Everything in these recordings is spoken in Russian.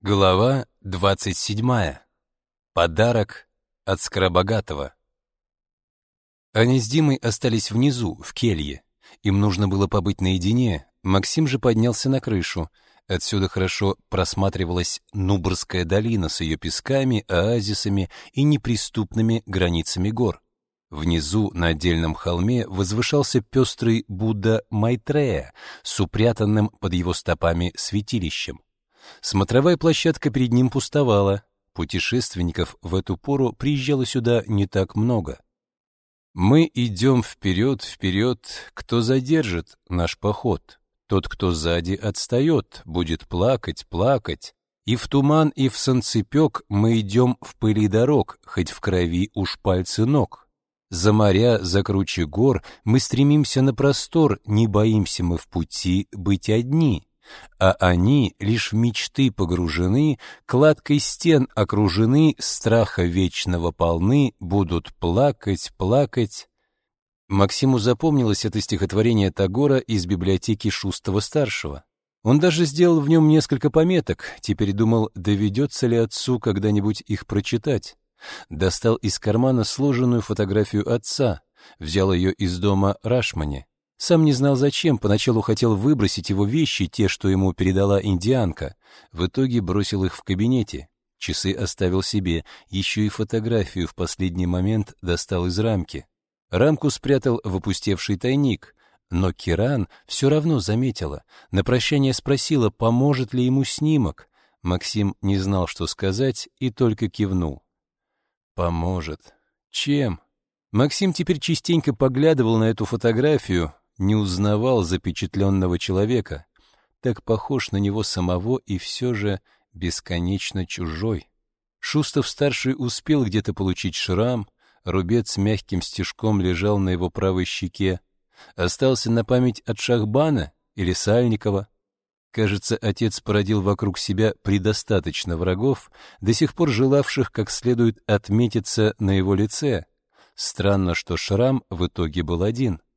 Глава 27. Подарок от Скоробогатого. Они с Димой остались внизу, в келье. Им нужно было побыть наедине. Максим же поднялся на крышу. Отсюда хорошо просматривалась Нубрская долина с ее песками, оазисами и неприступными границами гор. Внизу, на отдельном холме, возвышался пестрый Будда Майтрея с упрятанным под его стопами святилищем. Смотровая площадка перед ним пустовала. Путешественников в эту пору приезжало сюда не так много. Мы идем вперед, вперед, кто задержит наш поход. Тот, кто сзади отстает, будет плакать, плакать. И в туман, и в санцепек мы идем в пыли дорог, хоть в крови уж пальцы ног. За моря, за круче гор мы стремимся на простор, не боимся мы в пути быть одни а они лишь в мечты погружены, кладкой стен окружены, страха вечного полны, будут плакать, плакать. Максиму запомнилось это стихотворение Тагора из библиотеки Шустова-старшего. Он даже сделал в нем несколько пометок, теперь думал, доведется ли отцу когда-нибудь их прочитать. Достал из кармана сложенную фотографию отца, взял ее из дома Рашмани. Сам не знал зачем, поначалу хотел выбросить его вещи, те, что ему передала индианка. В итоге бросил их в кабинете. Часы оставил себе, еще и фотографию в последний момент достал из рамки. Рамку спрятал в опустевший тайник. Но Киран все равно заметила. На прощание спросила, поможет ли ему снимок. Максим не знал, что сказать, и только кивнул. «Поможет. Чем?» Максим теперь частенько поглядывал на эту фотографию, не узнавал запечатленного человека, так похож на него самого и все же бесконечно чужой. Шустов-старший успел где-то получить шрам, рубец мягким стежком лежал на его правой щеке. Остался на память от Шахбана или Сальникова. Кажется, отец породил вокруг себя предостаточно врагов, до сих пор желавших как следует отметиться на его лице. Странно, что шрам в итоге был один —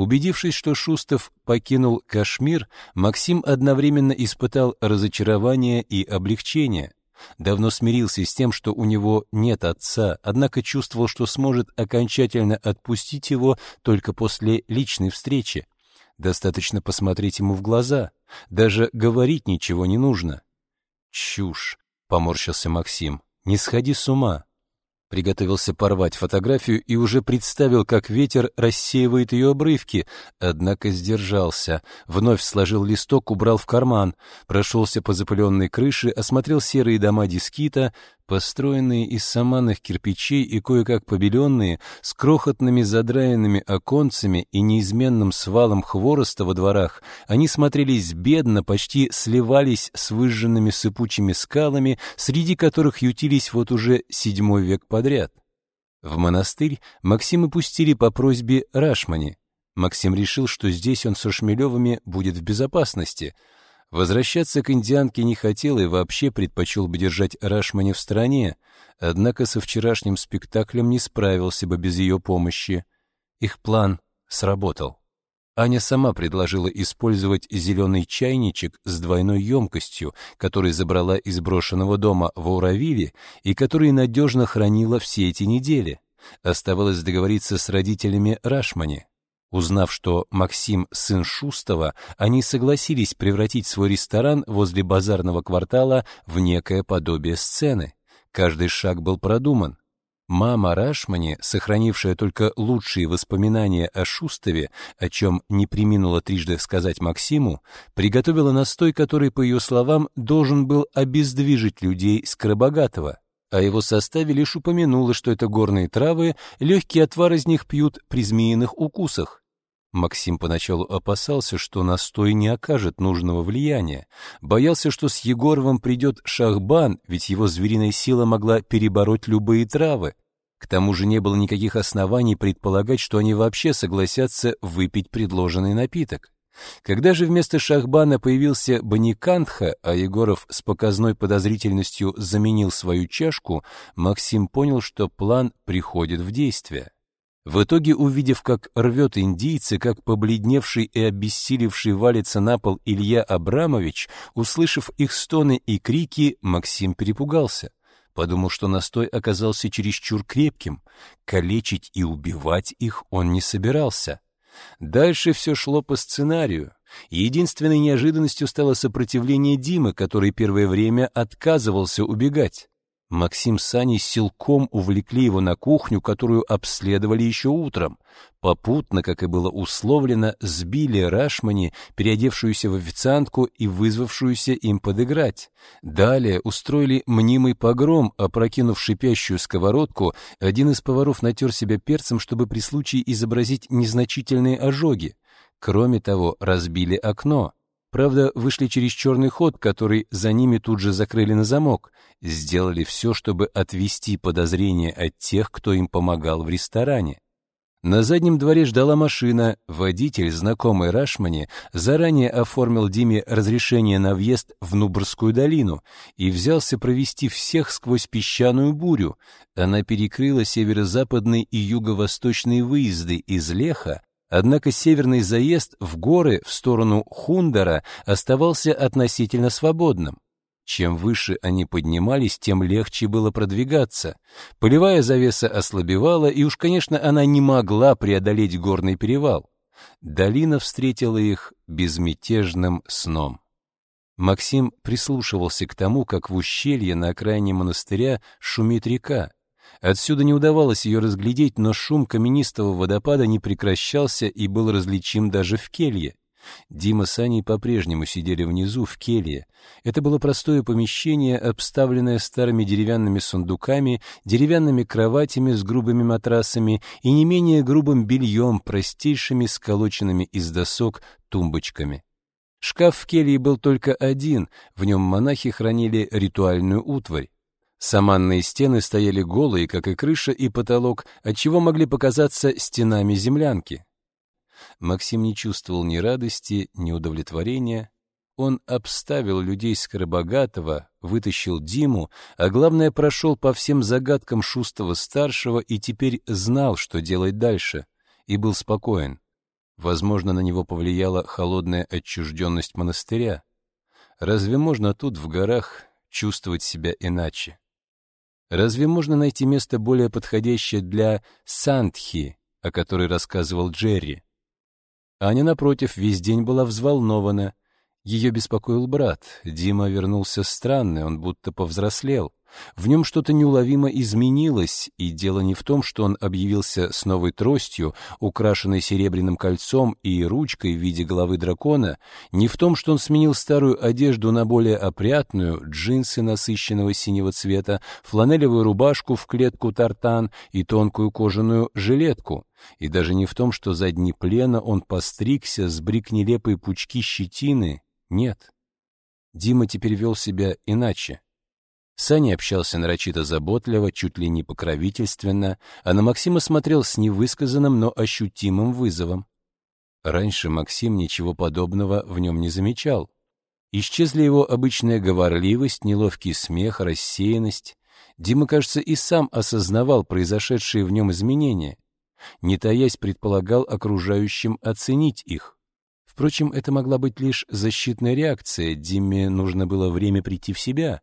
Убедившись, что Шустов покинул Кашмир, Максим одновременно испытал разочарование и облегчение. Давно смирился с тем, что у него нет отца, однако чувствовал, что сможет окончательно отпустить его только после личной встречи. Достаточно посмотреть ему в глаза, даже говорить ничего не нужно. «Чушь!» — поморщился Максим. «Не сходи с ума!» Приготовился порвать фотографию и уже представил, как ветер рассеивает ее обрывки, однако сдержался. Вновь сложил листок, убрал в карман, прошелся по запыленной крыше, осмотрел серые дома дискита, построенные из саманных кирпичей и кое-как побеленные, с крохотными задраенными оконцами и неизменным свалом хвороста во дворах, они смотрелись бедно, почти сливались с выжженными сыпучими скалами, среди которых ютились вот уже седьмой век подряд. В монастырь Максима пустили по просьбе Рашмани. Максим решил, что здесь он со Шмелевыми будет в безопасности — Возвращаться к индианке не хотел и вообще предпочел бы держать Рашмани в стороне, однако со вчерашним спектаклем не справился бы без ее помощи. Их план сработал. Аня сама предложила использовать зеленый чайничек с двойной емкостью, который забрала из брошенного дома в Ауравиле и который надежно хранила все эти недели. Оставалось договориться с родителями Рашмани. Узнав, что Максим сын Шустова, они согласились превратить свой ресторан возле базарного квартала в некое подобие сцены. Каждый шаг был продуман. Мама Рашмани, сохранившая только лучшие воспоминания о Шустове, о чем не приминула трижды сказать Максиму, приготовила настой, который, по ее словам, должен был обездвижить людей Скоробогатого. О его составе лишь упомянула, что это горные травы, легкий отвар из них пьют при змеиных укусах. Максим поначалу опасался, что настой не окажет нужного влияния. Боялся, что с Егоровым придет Шахбан, ведь его звериная сила могла перебороть любые травы. К тому же не было никаких оснований предполагать, что они вообще согласятся выпить предложенный напиток. Когда же вместо Шахбана появился Баникантха, а Егоров с показной подозрительностью заменил свою чашку, Максим понял, что план приходит в действие. В итоге, увидев, как рвет индийцы, как побледневший и обессилевший валится на пол Илья Абрамович, услышав их стоны и крики, Максим перепугался. Подумал, что настой оказался чересчур крепким. Калечить и убивать их он не собирался. Дальше все шло по сценарию. Единственной неожиданностью стало сопротивление Димы, который первое время отказывался убегать. Максим с Саней силком увлекли его на кухню, которую обследовали еще утром. Попутно, как и было условлено, сбили Рашмани, переодевшуюся в официантку и вызвавшуюся им подыграть. Далее устроили мнимый погром, опрокинув шипящую сковородку, один из поваров натер себя перцем, чтобы при случае изобразить незначительные ожоги. Кроме того, разбили окно. Правда, вышли через черный ход, который за ними тут же закрыли на замок. Сделали все, чтобы отвести подозрения от тех, кто им помогал в ресторане. На заднем дворе ждала машина. Водитель, знакомый Рашмане, заранее оформил Диме разрешение на въезд в Нубрскую долину и взялся провести всех сквозь песчаную бурю. Она перекрыла северо-западные и юго-восточные выезды из Леха, Однако северный заезд в горы в сторону Хундара оставался относительно свободным. Чем выше они поднимались, тем легче было продвигаться. Полевая завеса ослабевала, и уж, конечно, она не могла преодолеть горный перевал. Долина встретила их безмятежным сном. Максим прислушивался к тому, как в ущелье на окраине монастыря шумит река. Отсюда не удавалось ее разглядеть, но шум каменистого водопада не прекращался и был различим даже в келье. Дима с Аней по-прежнему сидели внизу, в келье. Это было простое помещение, обставленное старыми деревянными сундуками, деревянными кроватями с грубыми матрасами и не менее грубым бельем, простейшими сколоченными из досок тумбочками. Шкаф в келье был только один, в нем монахи хранили ритуальную утварь. Саманные стены стояли голые, как и крыша и потолок, отчего могли показаться стенами землянки. Максим не чувствовал ни радости, ни удовлетворения. Он обставил людей Скоробогатого, вытащил Диму, а главное, прошел по всем загадкам Шустова-старшего и теперь знал, что делать дальше, и был спокоен. Возможно, на него повлияла холодная отчужденность монастыря. Разве можно тут, в горах, чувствовать себя иначе? Разве можно найти место более подходящее для Сандхи, о которой рассказывал Джерри? Аня, напротив, весь день была взволнована. Ее беспокоил брат. Дима вернулся странный, он будто повзрослел. В нем что-то неуловимо изменилось, и дело не в том, что он объявился с новой тростью, украшенной серебряным кольцом и ручкой в виде головы дракона, не в том, что он сменил старую одежду на более опрятную, джинсы насыщенного синего цвета, фланелевую рубашку в клетку тартан и тонкую кожаную жилетку, и даже не в том, что за дни плена он постригся, сбрик нелепые пучки щетины, нет. Дима теперь вел себя иначе. Саня общался нарочито заботливо, чуть ли не покровительственно, а на Максима смотрел с невысказанным, но ощутимым вызовом. Раньше Максим ничего подобного в нем не замечал. Исчезли его обычная говорливость, неловкий смех, рассеянность. Дима, кажется, и сам осознавал произошедшие в нем изменения. Не таясь, предполагал окружающим оценить их. Впрочем, это могла быть лишь защитная реакция, Димме нужно было время прийти в себя.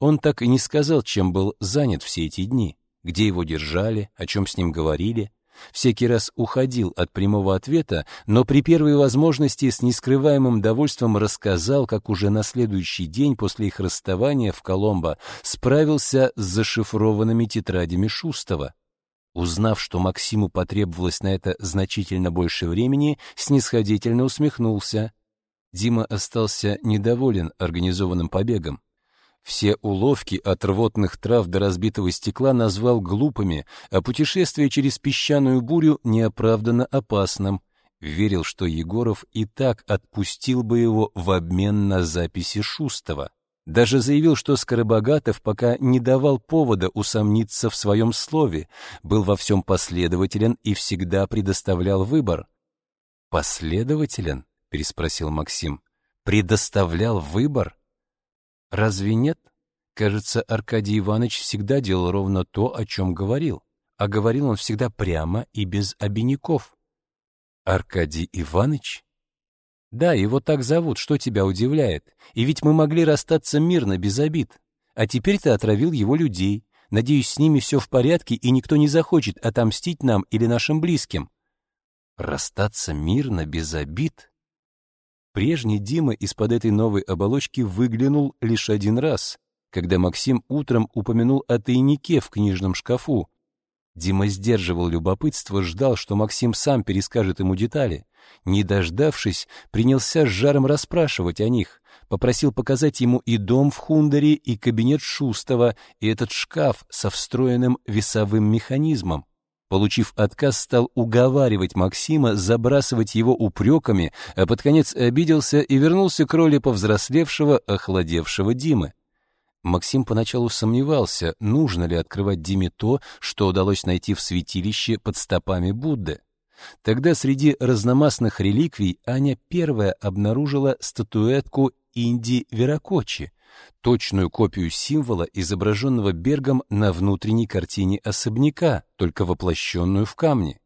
Он так и не сказал, чем был занят все эти дни, где его держали, о чем с ним говорили. Всякий раз уходил от прямого ответа, но при первой возможности с нескрываемым довольством рассказал, как уже на следующий день после их расставания в Коломбо справился с зашифрованными тетрадями Шустова. Узнав, что Максиму потребовалось на это значительно больше времени, снисходительно усмехнулся. Дима остался недоволен организованным побегом. Все уловки от рвотных трав до разбитого стекла назвал глупыми, а путешествие через песчаную бурю неоправданно опасным. Верил, что Егоров и так отпустил бы его в обмен на записи Шустова. Даже заявил, что Скоробогатов пока не давал повода усомниться в своем слове, был во всем последователен и всегда предоставлял выбор. «Последователен?» — переспросил Максим. «Предоставлял выбор?» «Разве нет?» Кажется, Аркадий Иванович всегда делал ровно то, о чем говорил. а говорил он всегда прямо и без обиняков. Аркадий Иванович? Да, его так зовут, что тебя удивляет? И ведь мы могли расстаться мирно, без обид. А теперь ты отравил его людей. Надеюсь, с ними все в порядке, и никто не захочет отомстить нам или нашим близким. Расстаться мирно, без обид? Прежний Дима из-под этой новой оболочки выглянул лишь один раз, когда Максим утром упомянул о тайнике в книжном шкафу. Дима сдерживал любопытство, ждал, что Максим сам перескажет ему детали. Не дождавшись, принялся с жаром расспрашивать о них. Попросил показать ему и дом в Хундере, и кабинет Шустова, и этот шкаф со встроенным весовым механизмом. Получив отказ, стал уговаривать Максима забрасывать его упреками, а под конец обиделся и вернулся к роли повзрослевшего, охладевшего Димы. Максим поначалу сомневался, нужно ли открывать Диме то, что удалось найти в святилище под стопами Будды. Тогда среди разномастных реликвий Аня первая обнаружила статуэтку Инди Веракочи, точную копию символа, изображенного Бергом на внутренней картине особняка, только воплощенную в камне.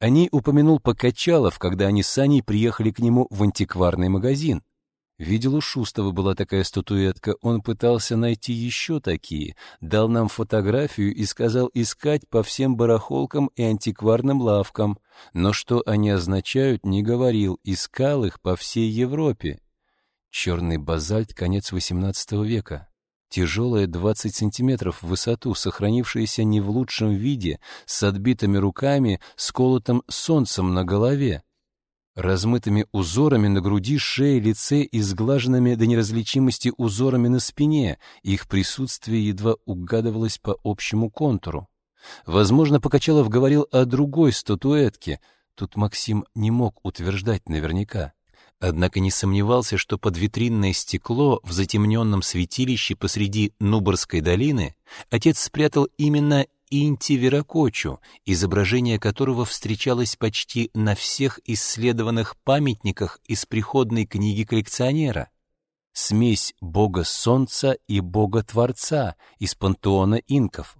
О ней упомянул Покачалов, когда они с Аней приехали к нему в антикварный магазин. Видел у Шустова была такая статуэтка, он пытался найти еще такие, дал нам фотографию и сказал искать по всем барахолкам и антикварным лавкам. Но что они означают, не говорил, искал их по всей Европе. Черный базальт, конец XVIII века. Тяжелая 20 сантиметров в высоту, сохранившаяся не в лучшем виде, с отбитыми руками, с колотым солнцем на голове. Размытыми узорами на груди, шее, лице и сглаженными до неразличимости узорами на спине, их присутствие едва угадывалось по общему контуру. Возможно, Покачалов говорил о другой статуэтке, тут Максим не мог утверждать наверняка. Однако не сомневался, что под витринное стекло в затемненном святилище посреди Нуборской долины отец спрятал именно Инти Веракочу, изображение которого встречалось почти на всех исследованных памятниках из приходной книги коллекционера. Смесь бога солнца и бога творца из пантеона инков.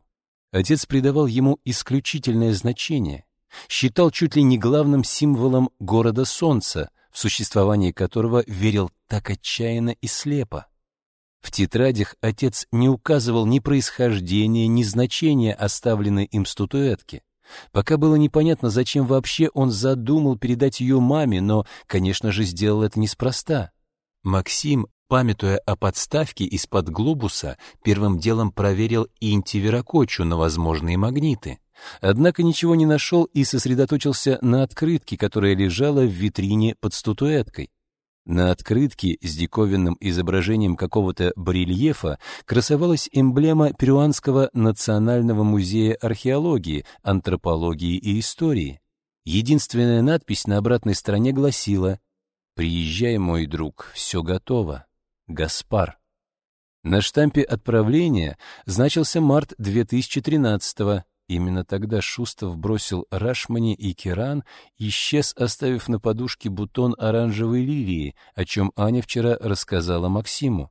Отец придавал ему исключительное значение, считал чуть ли не главным символом города солнца — в существование которого верил так отчаянно и слепо. В тетрадях отец не указывал ни происхождения, ни значения оставленной им статуэтки. Пока было непонятно, зачем вообще он задумал передать ее маме, но, конечно же, сделал это неспроста. Максим, памятуя о подставке из-под глобуса, первым делом проверил интиверокочу на возможные магниты. Однако ничего не нашел и сосредоточился на открытке, которая лежала в витрине под статуэткой. На открытке с диковинным изображением какого-то барельефа красовалась эмблема Перуанского национального музея археологии, антропологии и истории. Единственная надпись на обратной стороне гласила «Приезжай, мой друг, все готово. Гаспар». На штампе отправления значился март 2013 года. Именно тогда Шустов бросил Рашмани и Киран, исчез, оставив на подушке бутон оранжевой лилии, о чем Аня вчера рассказала Максиму.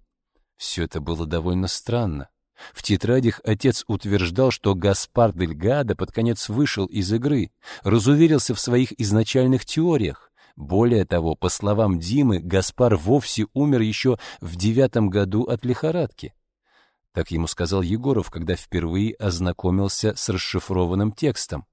Все это было довольно странно. В тетрадях отец утверждал, что Гаспар Дельгадо под конец вышел из игры, разуверился в своих изначальных теориях. Более того, по словам Димы, Гаспар вовсе умер еще в девятом году от лихорадки. Так ему сказал Егоров, когда впервые ознакомился с расшифрованным текстом.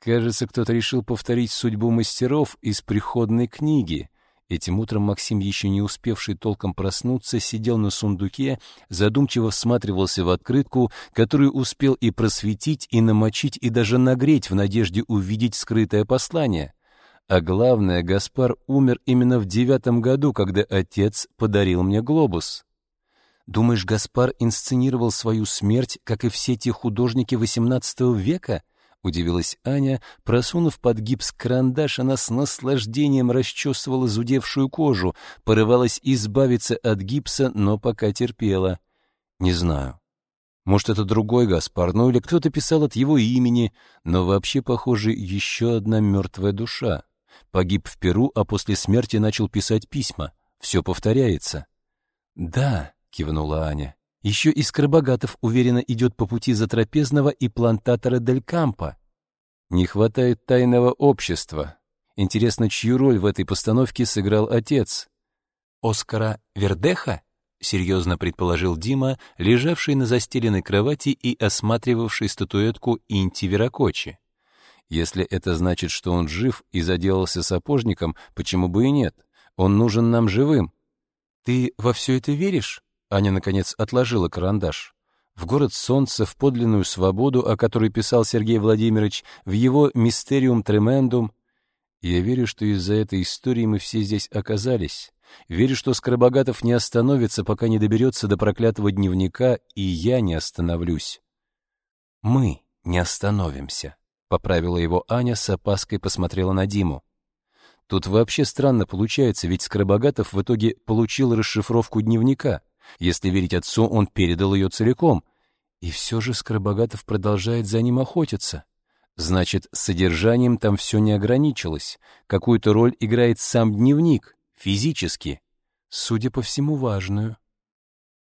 Кажется, кто-то решил повторить судьбу мастеров из приходной книги. Этим утром Максим, еще не успевший толком проснуться, сидел на сундуке, задумчиво всматривался в открытку, которую успел и просветить, и намочить, и даже нагреть в надежде увидеть скрытое послание. А главное, Гаспар умер именно в девятом году, когда отец подарил мне глобус. Думаешь, Гаспар инсценировал свою смерть, как и все те художники XVIII века? Удивилась Аня, просунув под гипс карандаш, она с наслаждением расчесывала зудевшую кожу, порывалась избавиться от гипса, но пока терпела. Не знаю. Может, это другой Гаспар, ну или кто-то писал от его имени, но вообще, похоже, еще одна мертвая душа. Погиб в Перу, а после смерти начал писать письма. Все повторяется. Да, — кивнула Аня. Еще и Скоробогатов уверенно идет по пути затрапезного и плантатора Дель Кампо. Не хватает тайного общества. Интересно, чью роль в этой постановке сыграл отец? Оскара Вердеха? Серьезно предположил Дима, лежавший на застеленной кровати и осматривавший статуэтку Инти Веракочи. Если это значит, что он жив и заделался сапожником, почему бы и нет? Он нужен нам живым. Ты во все это веришь? Аня, наконец, отложила карандаш. В город солнца, в подлинную свободу, о которой писал Сергей Владимирович, в его «Мистериум тремендум». Я верю, что из-за этой истории мы все здесь оказались. Верю, что Скоробогатов не остановится, пока не доберется до проклятого дневника, и я не остановлюсь. Мы не остановимся. Поправила его Аня, с опаской посмотрела на Диму. Тут вообще странно получается, ведь Скоробогатов в итоге получил расшифровку дневника. Если верить отцу, он передал ее целиком. И все же Скоробогатов продолжает за ним охотиться. Значит, содержанием там все не ограничилось. Какую-то роль играет сам дневник, физически. Судя по всему, важную.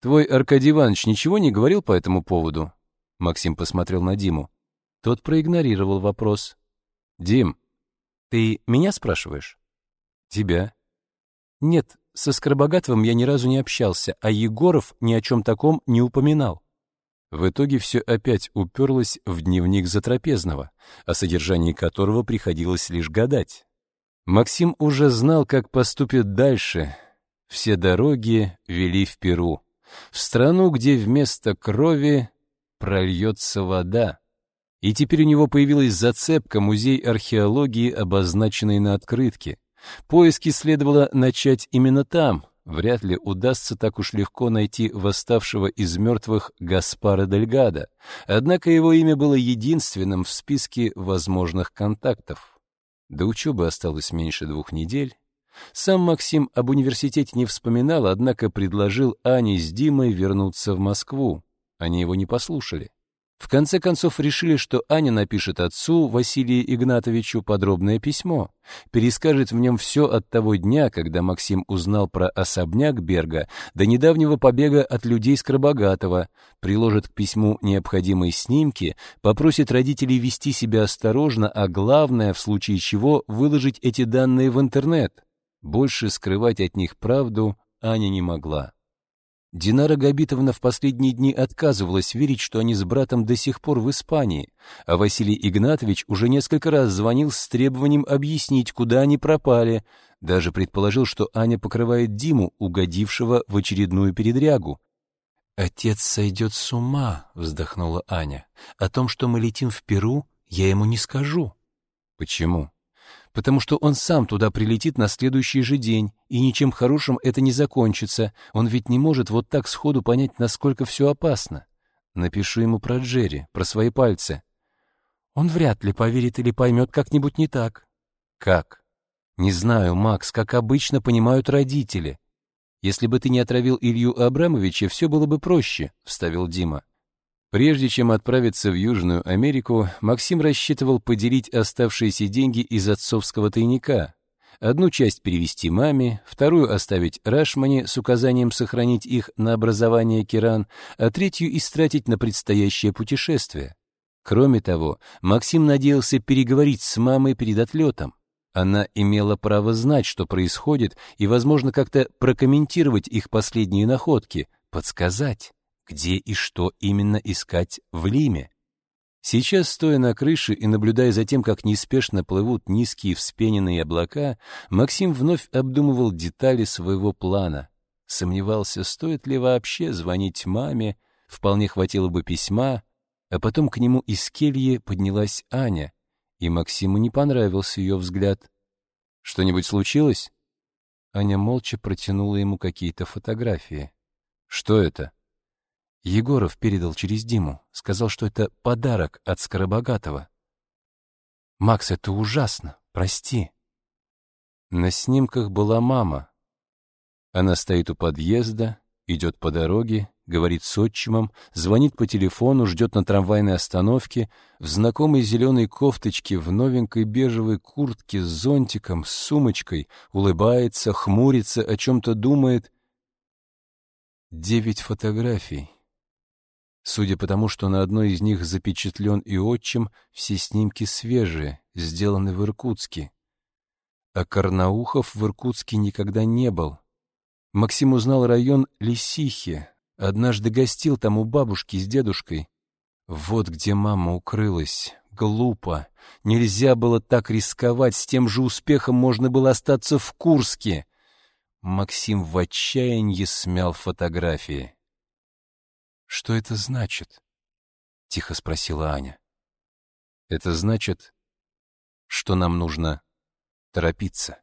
«Твой Аркадий Иванович ничего не говорил по этому поводу?» Максим посмотрел на Диму. Тот проигнорировал вопрос. «Дим, ты меня спрашиваешь?» «Тебя». «Нет, со Скоробогатовым я ни разу не общался, а Егоров ни о чем таком не упоминал». В итоге все опять уперлось в дневник Затрапезного, о содержании которого приходилось лишь гадать. Максим уже знал, как поступит дальше. Все дороги вели в Перу, в страну, где вместо крови прольется вода. И теперь у него появилась зацепка музей археологии, обозначенный на открытке. Поиски следовало начать именно там. Вряд ли удастся так уж легко найти восставшего из мертвых Гаспара Дельгада. Однако его имя было единственным в списке возможных контактов. До учебы осталось меньше двух недель. Сам Максим об университете не вспоминал, однако предложил Ане с Димой вернуться в Москву. Они его не послушали. В конце концов решили, что Аня напишет отцу, Василию Игнатовичу, подробное письмо, перескажет в нем все от того дня, когда Максим узнал про особняк Берга, до недавнего побега от людей Скоробогатого, приложит к письму необходимые снимки, попросит родителей вести себя осторожно, а главное, в случае чего, выложить эти данные в интернет. Больше скрывать от них правду Аня не могла. Динара Габитовна в последние дни отказывалась верить, что они с братом до сих пор в Испании, а Василий Игнатович уже несколько раз звонил с требованием объяснить, куда они пропали, даже предположил, что Аня покрывает Диму, угодившего в очередную передрягу. «Отец сойдет с ума», — вздохнула Аня. «О том, что мы летим в Перу, я ему не скажу». «Почему?» Потому что он сам туда прилетит на следующий же день, и ничем хорошим это не закончится. Он ведь не может вот так сходу понять, насколько все опасно. Напишу ему про Джерри, про свои пальцы. Он вряд ли поверит или поймет как-нибудь не так. Как? Не знаю, Макс, как обычно понимают родители. Если бы ты не отравил Илью Абрамовича, все было бы проще, — вставил Дима. Прежде чем отправиться в Южную Америку, Максим рассчитывал поделить оставшиеся деньги из отцовского тайника. Одну часть перевести маме, вторую оставить Рашмане с указанием сохранить их на образование Киран, а третью истратить на предстоящее путешествие. Кроме того, Максим надеялся переговорить с мамой перед отлетом. Она имела право знать, что происходит, и, возможно, как-то прокомментировать их последние находки, подсказать где и что именно искать в Лиме. Сейчас, стоя на крыше и наблюдая за тем, как неспешно плывут низкие вспененные облака, Максим вновь обдумывал детали своего плана. Сомневался, стоит ли вообще звонить маме, вполне хватило бы письма, а потом к нему из кельи поднялась Аня, и Максиму не понравился ее взгляд. «Что-нибудь случилось?» Аня молча протянула ему какие-то фотографии. «Что это?» Егоров передал через Диму. Сказал, что это подарок от Скоробогатого. «Макс, это ужасно. Прости». На снимках была мама. Она стоит у подъезда, идет по дороге, говорит с отчимом, звонит по телефону, ждет на трамвайной остановке, в знакомой зеленой кофточке, в новенькой бежевой куртке с зонтиком, с сумочкой, улыбается, хмурится, о чем-то думает. Девять фотографий. Судя по тому, что на одной из них запечатлен и отчим, все снимки свежие, сделаны в Иркутске. А Карнаухов в Иркутске никогда не был. Максим узнал район Лисихи, однажды гостил там у бабушки с дедушкой. Вот где мама укрылась. Глупо. Нельзя было так рисковать, с тем же успехом можно было остаться в Курске. Максим в отчаянии смял фотографии. «Что это значит?» — тихо спросила Аня. «Это значит, что нам нужно торопиться».